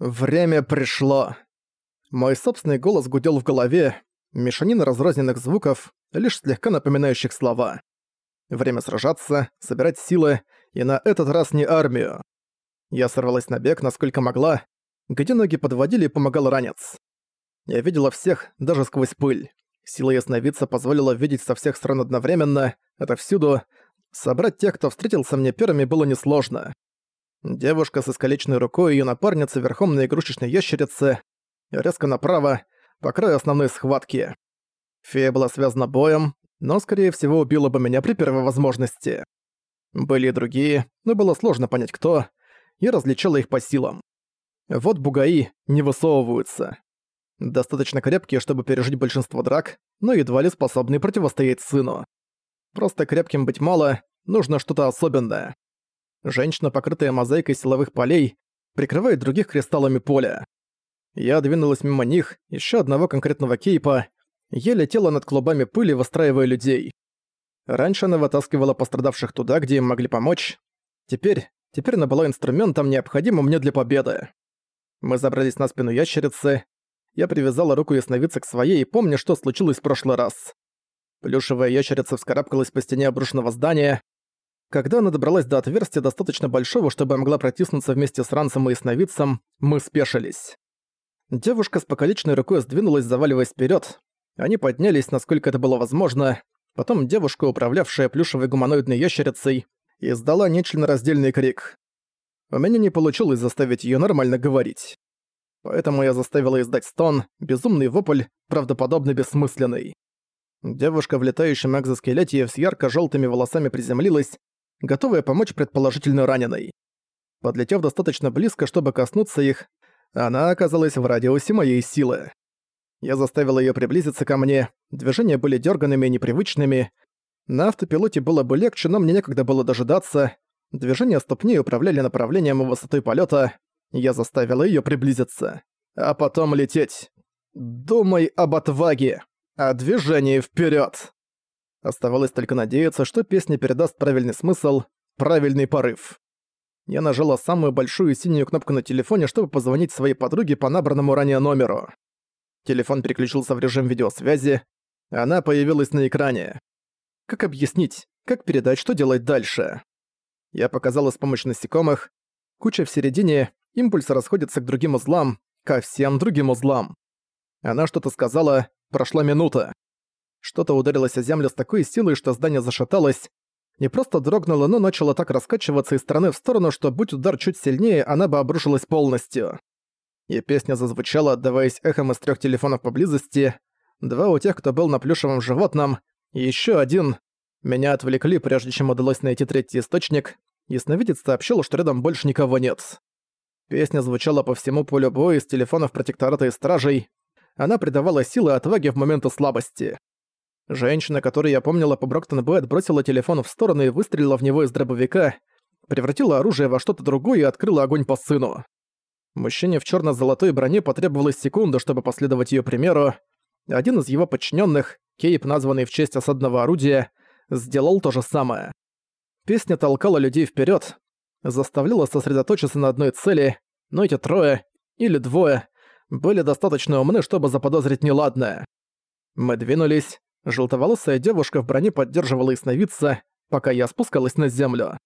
Время пришло. Мой собственный голос гудел в голове, мешанина разрозненных звуков, лишь слегка напоминающих слова. Время сражаться, собирать силы, и на этот раз не армию. Я сорвалась на бег, насколько могла, где ноги подводили и помогал ранец. Я видела всех, даже сквозь пыль. Сила ясновидца позволила видеть со всех сторон одновременно, это всюду. Собрать тех, кто встретился мне первыми, было несложно. Девушка с искалеченной рукой и её напарница верхом на игрушечной ящерице, резко направо, по краю основной схватки. Фея была связана боем, но, скорее всего, убила бы меня при первой возможности. Были и другие, но было сложно понять, кто, и различала их по силам. Вот бугаи не высовываются. Достаточно крепкие, чтобы пережить большинство драк, но едва ли способны противостоять сыну. Просто крепким быть мало, нужно что-то особенное. Женщина, покрытая мозаикой силовых полей, прикрывает других кристаллами поля. Я двинулась мимо них, еще одного конкретного кейпа, еле летела над клубами пыли, выстраивая людей. Раньше она вытаскивала пострадавших туда, где им могли помочь. Теперь, теперь она была инструментом, необходимым мне для победы. Мы забрались на спину ящерицы. Я привязала руку ясновидца к своей, помня, что случилось в прошлый раз. Плюшевая ящерица вскарабкалась по стене обрушенного здания, когда она добралась до отверстия достаточно большого, чтобы могла протиснуться вместе с ранцем и сновидцем, мы спешились. Девушка с покалеченной рукой сдвинулась, заваливаясь вперед. Они поднялись, насколько это было возможно. Потом девушка, управлявшая плюшевой гуманоидной ящерицей, издала нечленораздельный крик. У меня не получилось заставить ее нормально говорить. Поэтому я заставила издать стон, безумный вопль, правдоподобно бессмысленный. Девушка в летающем экзоскелете с ярко желтыми волосами приземлилась, готовая помочь предположительно раненой. Подлетев достаточно близко, чтобы коснуться их, она оказалась в радиусе моей силы. Я заставил её приблизиться ко мне, движения были дёрганными и непривычными. На автопилоте было бы легче, но мне некогда было дожидаться. Движения ступней управляли направлением и высотой полёта. Я заставил её приблизиться. А потом лететь. Думай об отваге, о движении вперёд. Оставалось только надеяться, что песня передаст правильный смысл, правильный порыв. Я нажала самую большую синюю кнопку на телефоне, чтобы позвонить своей подруге по набранному ранее номеру. Телефон переключился в режим видеосвязи, она появилась на экране. Как объяснить, как передать, что делать дальше? Я показала с помощью насекомых. Куча в середине, импульс расходится к другим узлам, ко всем другим узлам. Она что-то сказала, прошла минута. Что-то ударилось о землю с такой силой, что здание зашаталось. Не просто дрогнуло, но начало так раскачиваться из стороны в сторону, что будь удар чуть сильнее, она бы обрушилась полностью. И песня зазвучала, отдаваясь эхом из трех телефонов поблизости. Два у тех, кто был на плюшевом животном, и еще один. Меня отвлекли, прежде чем удалось найти третий источник. Ясновидец сообщил, что рядом больше никого нет. Песня звучала по всему полю боя из телефонов протектората и стражей. Она придавала силы и отваги в моменты слабости. Женщина, которую я помнила по Броктон Б, отбросила телефон в сторону и выстрелила в него из дробовика, превратила оружие во что-то другое и открыла огонь по сыну. Мужчине в черно золотой броне потребовалась секунда, чтобы последовать ее примеру. Один из его подчиненных, Кейп, названный в честь осадного орудия, сделал то же самое. Песня толкала людей вперед, заставляла сосредоточиться на одной цели, но эти трое, или двое, были достаточно умны, чтобы заподозрить неладное. Мы двинулись, Желтоволосая девушка в броне поддерживала ясновидца, пока я спускалась на землю.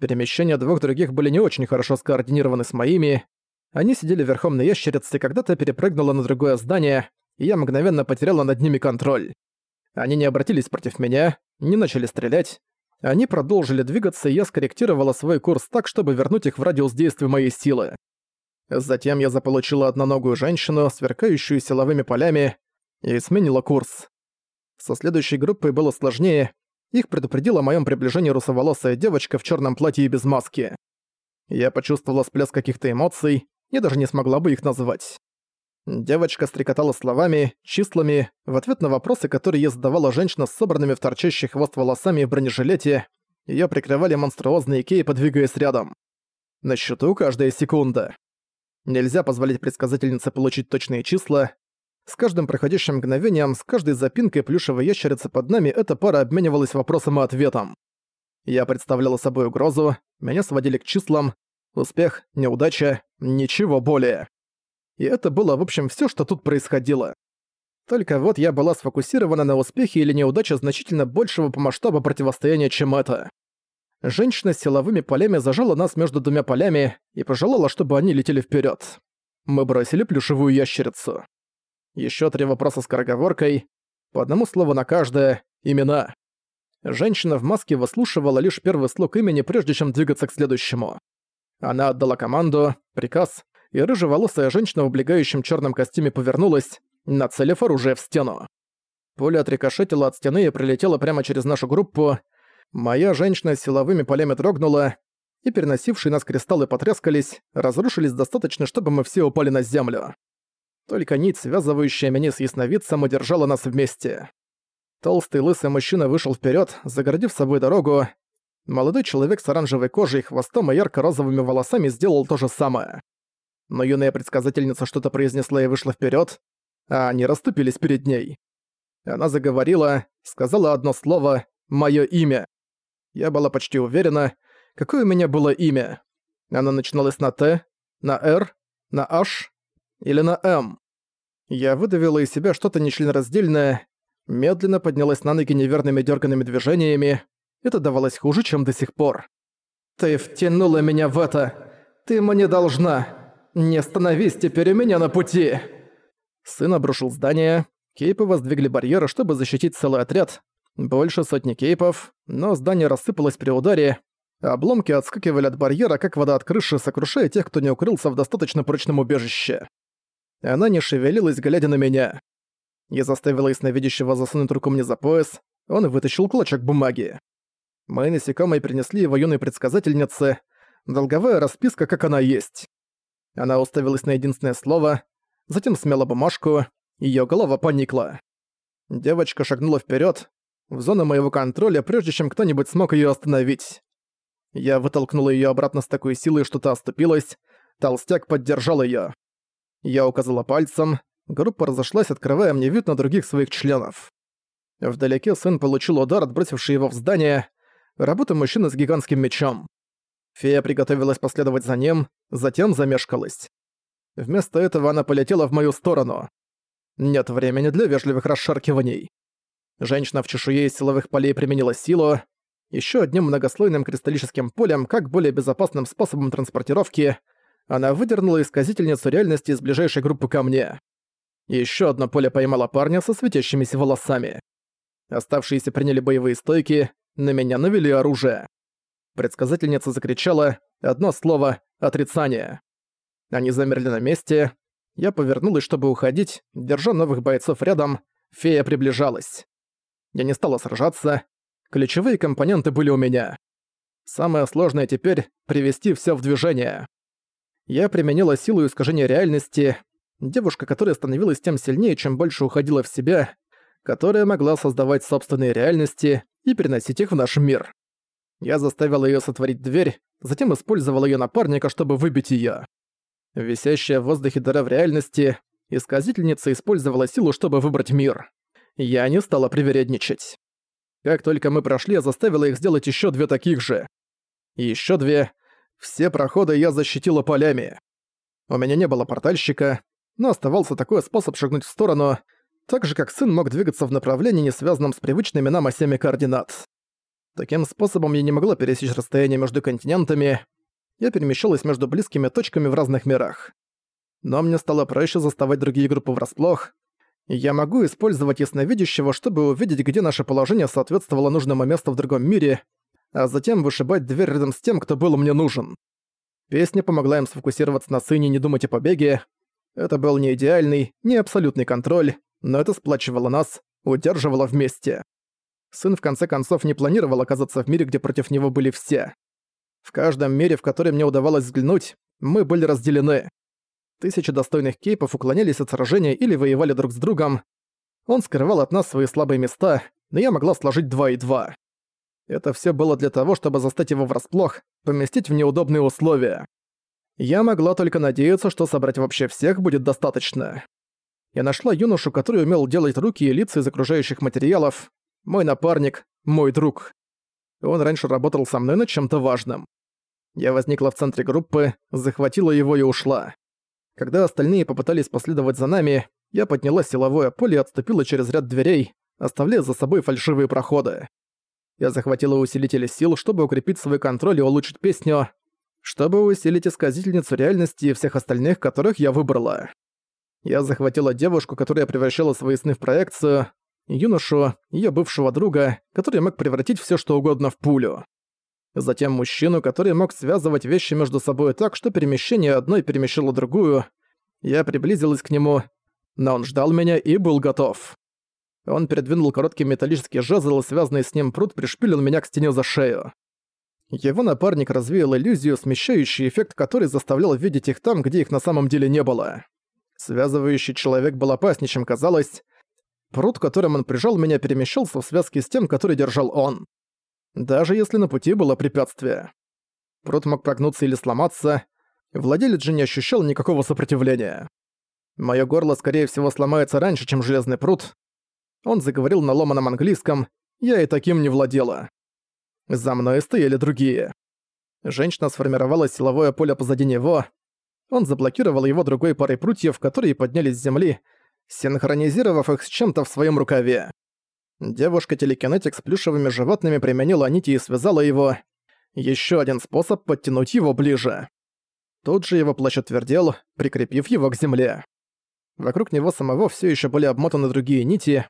Перемещения двух других были не очень хорошо скоординированы с моими. Они сидели верхом на ящерице, когда-то перепрыгнула на другое здание, и я мгновенно потеряла над ними контроль. Они не обратились против меня, не начали стрелять. Они продолжили двигаться, и я скорректировала свой курс так, чтобы вернуть их в радиус действия моей силы. Затем я заполучила одноногую женщину, сверкающую силовыми полями, и сменила курс. Со следующей группой было сложнее. Их предупредила о моем приближении русоволосая девочка в черном платье и без маски. Я почувствовала всплеск каких-то эмоций и даже не смогла бы их назвать. Девочка стрекотала словами, числами, в ответ на вопросы, которые ей задавала женщина с собранными в торчащий хвост волосами в бронежилете. Её прикрывали монструозные кей, подвигаясь рядом. На счету каждая секунда. Нельзя позволить предсказательнице получить точные числа, с каждым проходящим мгновением, с каждой запинкой плюшевой ящерицы под нами эта пара обменивалась вопросом и ответом. Я представляла собой угрозу, меня сводили к числам, успех, неудача, ничего более. И это было, в общем, все, что тут происходило. Только вот я была сфокусирована на успехе или неудаче значительно большего по масштабу противостояния, чем это. Женщина с силовыми полями зажала нас между двумя полями и пожелала, чтобы они летели вперед. Мы бросили плюшевую ящерицу. Еще три вопроса с скороговоркой. По одному слову на каждое. Имена. Женщина в маске выслушивала лишь первый слог имени, прежде чем двигаться к следующему. Она отдала команду, приказ, и рыжеволосая женщина в облегающем черном костюме повернулась, нацелив оружие в стену. Пуля отрикошетила от стены и прилетела прямо через нашу группу. Моя женщина силовыми полями дрогнула, и переносившие нас кристаллы потрескались, разрушились достаточно, чтобы мы все упали на землю. Только нить, связывающая меня с ясновидцем, удержала нас вместе. Толстый лысый мужчина вышел вперед, загородив собой дорогу. Молодой человек с оранжевой кожей, хвостом и ярко-розовыми волосами сделал то же самое. Но юная предсказательница что-то произнесла и вышла вперед, а они расступились перед ней. Она заговорила, сказала одно слово «моё имя». Я была почти уверена, какое у меня было имя. Оно начиналось на «Т», на «Р», на «H» или на «М». Я выдавила из себя что-то нечленораздельное, медленно поднялась на ноги неверными дерганными движениями. Это давалось хуже, чем до сих пор. «Ты втянула меня в это! Ты мне должна! Не становись теперь у меня на пути!» Сын обрушил здание, кейпы воздвигли барьеры, чтобы защитить целый отряд. Больше сотни кейпов, но здание рассыпалось при ударе. Обломки отскакивали от барьера, как вода от крыши, сокрушая тех, кто не укрылся в достаточно прочном убежище. Она не шевелилась, глядя на меня. Я заставила ясновидящего засунуть руку мне за пояс, он вытащил клочок бумаги. Мои насекомые принесли его юной предсказательнице, долговая расписка, как она есть. Она уставилась на единственное слово, затем смяла бумажку, её голова поникла. Девочка шагнула вперёд, в зону моего контроля, прежде чем кто-нибудь смог её остановить. Я вытолкнула её обратно с такой силой, что та оступилась, толстяк поддержал её. Я указала пальцем, группа разошлась, открывая мне вид на других своих членов. Вдалеке сын получил удар, отбросивший его в здание, работа мужчины с гигантским мечом. Фея приготовилась последовать за ним, затем замешкалась. Вместо этого она полетела в мою сторону. Нет времени для вежливых расшаркиваний. Женщина в чешуе из силовых полей применила силу. Еще одним многослойным кристаллическим полем, как более безопасным способом транспортировки, она выдернула исказительницу реальности из ближайшей группы ко мне. Еще одно поле поймало парня со светящимися волосами. Оставшиеся приняли боевые стойки, на меня навели оружие. Предсказательница закричала одно слово «отрицание». Они замерли на месте. Я повернулась, чтобы уходить, держа новых бойцов рядом. Фея приближалась. Я не стала сражаться. Ключевые компоненты были у меня. Самое сложное теперь — привести все в движение. Я применила силу искажения реальности. Девушка, которая становилась тем сильнее, чем больше уходила в себя, которая могла создавать собственные реальности и переносить их в наш мир. Я заставила ее сотворить дверь, затем использовала ее напарника, чтобы выбить ее. Висящая в воздухе дыра в реальности, исказительница использовала силу, чтобы выбрать мир. Я не стала привередничать. Как только мы прошли, я заставила их сделать еще две таких же. И еще две. Все проходы я защитила полями. У меня не было портальщика, но оставался такой способ шагнуть в сторону, так же как сын мог двигаться в направлении, не связанном с привычными нам осями координат. Таким способом я не могла пересечь расстояние между континентами, я перемещалась между близкими точками в разных мирах. Но мне стало проще заставать другие группы врасплох. Я могу использовать ясновидящего, чтобы увидеть, где наше положение соответствовало нужному месту в другом мире, а затем вышибать дверь рядом с тем, кто был мне нужен. Песня помогла им сфокусироваться на сыне и не думать о побеге. Это был не идеальный, не абсолютный контроль, но это сплачивало нас, удерживало вместе. Сын в конце концов не планировал оказаться в мире, где против него были все. В каждом мире, в который мне удавалось взглянуть, мы были разделены. Тысячи достойных кейпов уклонялись от сражения или воевали друг с другом. Он скрывал от нас свои слабые места, но я могла сложить два и два. Это все было для того, чтобы застать его врасплох, поместить в неудобные условия. Я могла только надеяться, что собрать вообще всех будет достаточно. Я нашла юношу, который умел делать руки и лица из окружающих материалов. Мой напарник, мой друг. Он раньше работал со мной над чем-то важным. Я возникла в центре группы, захватила его и ушла. Когда остальные попытались последовать за нами, я подняла силовое поле и отступила через ряд дверей, оставляя за собой фальшивые проходы. Я захватила усилители сил, чтобы укрепить свой контроль и улучшить песню, чтобы усилить исказительницу реальности и всех остальных, которых я выбрала. Я захватила девушку, которая превращала свои сны в проекцию, юношу, ее бывшего друга, который мог превратить все что угодно в пулю. Затем мужчину, который мог связывать вещи между собой так, что перемещение одной перемещало другую. Я приблизилась к нему, но он ждал меня и был готов. Он передвинул короткий металлический жезл, и связанный с ним пруд пришпилил меня к стене за шею. Его напарник развеял иллюзию, смещающий эффект, который заставлял видеть их там, где их на самом деле не было. Связывающий человек был опаснее, чем казалось. Пруд, которым он прижал меня, перемещался в связке с тем, который держал он. Даже если на пути было препятствие. Пруд мог прогнуться или сломаться, владелец же не ощущал никакого сопротивления. Моё горло, скорее всего, сломается раньше, чем железный пруд. Он заговорил на ломаном английском, я и таким не владела. За мной стояли другие. Женщина сформировала силовое поле позади него, он заблокировал его другой парой прутьев, которые поднялись с земли, синхронизировав их с чем-то в своем рукаве. Девушка-телекинетик с плюшевыми животными применила нити и связала его. Еще один способ подтянуть его ближе. Тут же его плащ отвердел, прикрепив его к земле. Вокруг него самого все еще были обмотаны другие нити.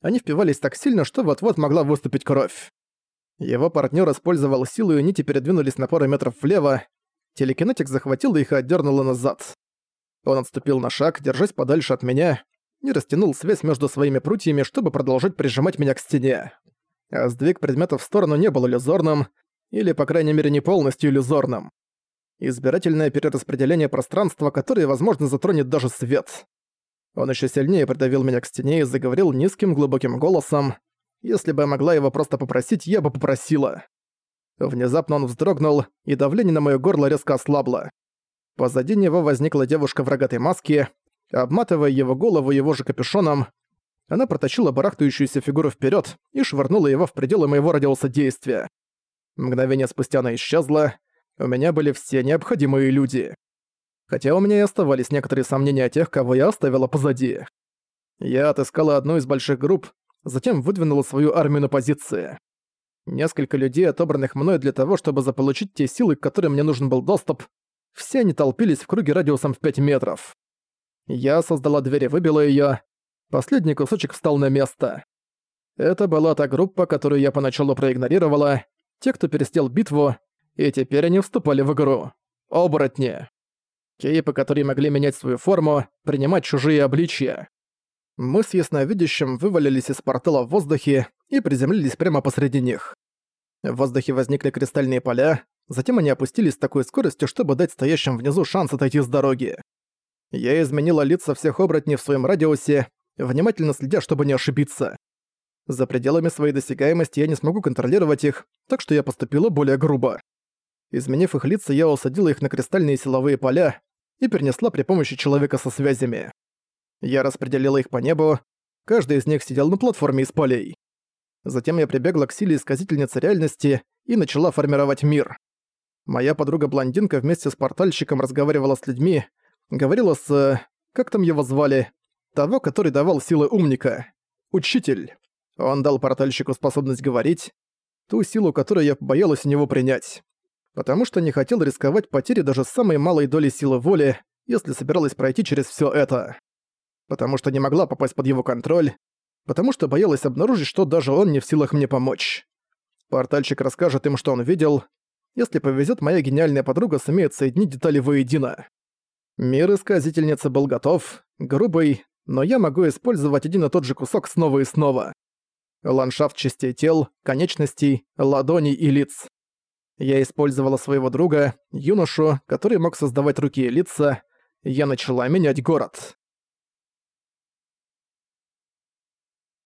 Они впивались так сильно, что вот-вот могла выступить кровь. Его партнер использовал силу, и нити передвинулись на пару метров влево, Телекинетик захватил их и отдернула назад. Он отступил на шаг, держась подальше от меня, и растянул связь между своими прутьями, чтобы продолжать прижимать меня к стене. А сдвиг предметов в сторону не был иллюзорным, или, по крайней мере, не полностью иллюзорным. Избирательное перераспределение пространства, которое, возможно, затронет даже свет. Он еще сильнее придавил меня к стене и заговорил низким глубоким голосом. Если бы я могла его просто попросить, я бы попросила. Внезапно он вздрогнул, и давление на моё горло резко ослабло. Позади него возникла девушка в рогатой маске, обматывая его голову его же капюшоном. Она протащила барахтающуюся фигуру вперед и швырнула его в пределы моего радиуса действия. Мгновение спустя она исчезла. У меня были все необходимые люди. Хотя у меня и оставались некоторые сомнения о тех, кого я оставила позади. Я отыскала одну из больших групп, затем выдвинула свою армию на позиции. Несколько людей, отобранных мной для того, чтобы заполучить те силы, к которым мне нужен был доступ, все они толпились в круге радиусом в 5 метров. Я создала дверь и выбила её. Последний кусочек встал на место. Это была та группа, которую я поначалу проигнорировала, те, кто перестел битву, и теперь они вступали в игру. Оборотни. Кейпы, которые могли менять свою форму, принимать чужие обличья. Мы с ясновидящим вывалились из портала в воздухе и приземлились прямо посреди них. В воздухе возникли кристальные поля, затем они опустились с такой скоростью, чтобы дать стоящим внизу шанс отойти с дороги. Я изменила лица всех оборотней в своем радиусе, внимательно следя, чтобы не ошибиться. За пределами своей досягаемости я не смогу контролировать их, так что я поступила более грубо. Изменив их лица, я усадила их на кристальные силовые поля и перенесла при помощи человека со связями. Я распределила их по небу, каждый из них сидел на платформе из полей. Затем я прибегла к силе исказительницы реальности и начала формировать мир. Моя подруга-блондинка вместе с портальщиком разговаривала с людьми, говорила с... как там его звали? Того, который давал силы умника. Учитель. Он дал портальщику способность говорить, ту силу, которую я боялась у него принять. Потому что не хотел рисковать потерей даже самой малой доли силы воли, если собиралась пройти через все это потому что не могла попасть под его контроль, потому что боялась обнаружить, что даже он не в силах мне помочь. Портальщик расскажет им, что он видел. Если повезет, моя гениальная подруга сумеет соединить детали воедино. Мир исказительницы был готов, грубый, но я могу использовать один и тот же кусок снова и снова. Ландшафт частей тел, конечностей, ладоней и лиц. Я использовала своего друга, юношу, который мог создавать руки и лица. Я начала менять город.